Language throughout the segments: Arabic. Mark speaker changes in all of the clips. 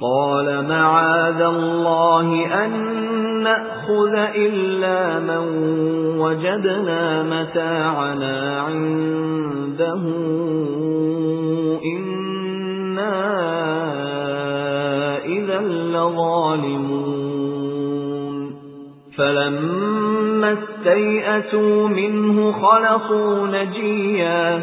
Speaker 1: قال معاذ الله أن نأخذ إلا من وجدنا متاعنا عنده. إنا إذا لظالمون. فلما استيئسوا منه خلصوا نجيا.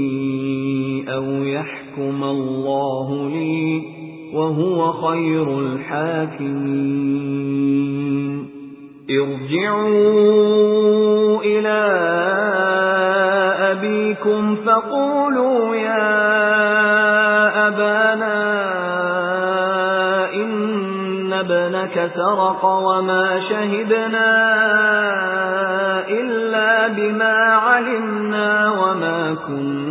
Speaker 1: أو يحكم الله لي وهو خير الحاكمين ارجعوا إلى أبيكم فقولوا يا أبانا إن ابنك سرق وما شهدنا إلا بما علمنا وما كنا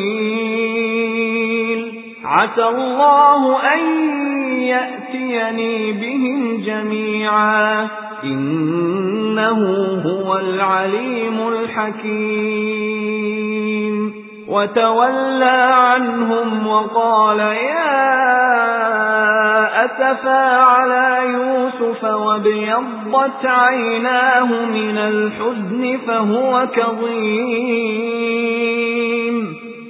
Speaker 1: عسى الله أن يأتيني بهم جميعا. إنه هو العليم الحكيم. وتولى عنهم وقال يا أسفا على يوسف وابيضت عيناه من الحزن فهو كظيم.